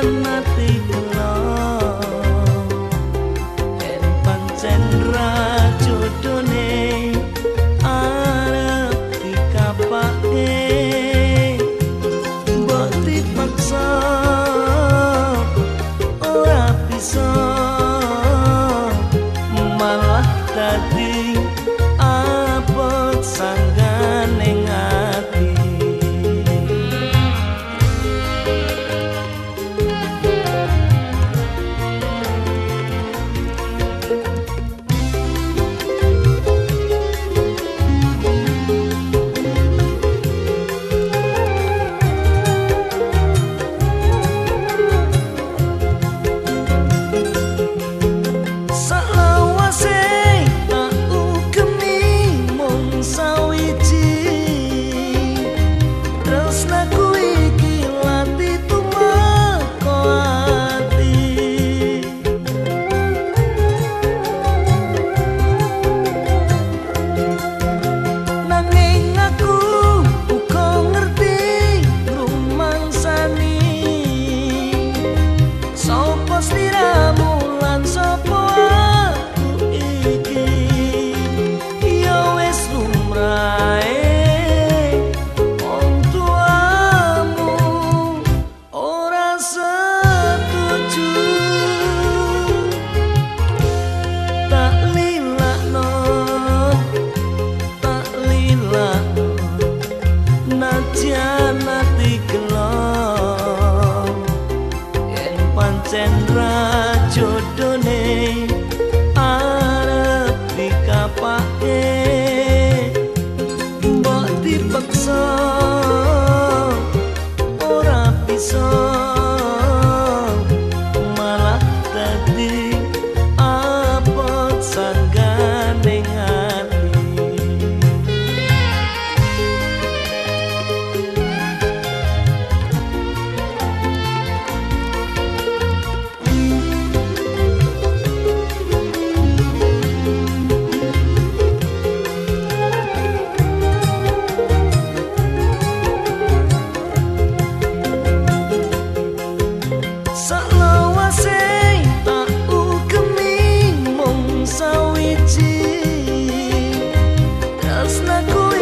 nanti sentra jodone нас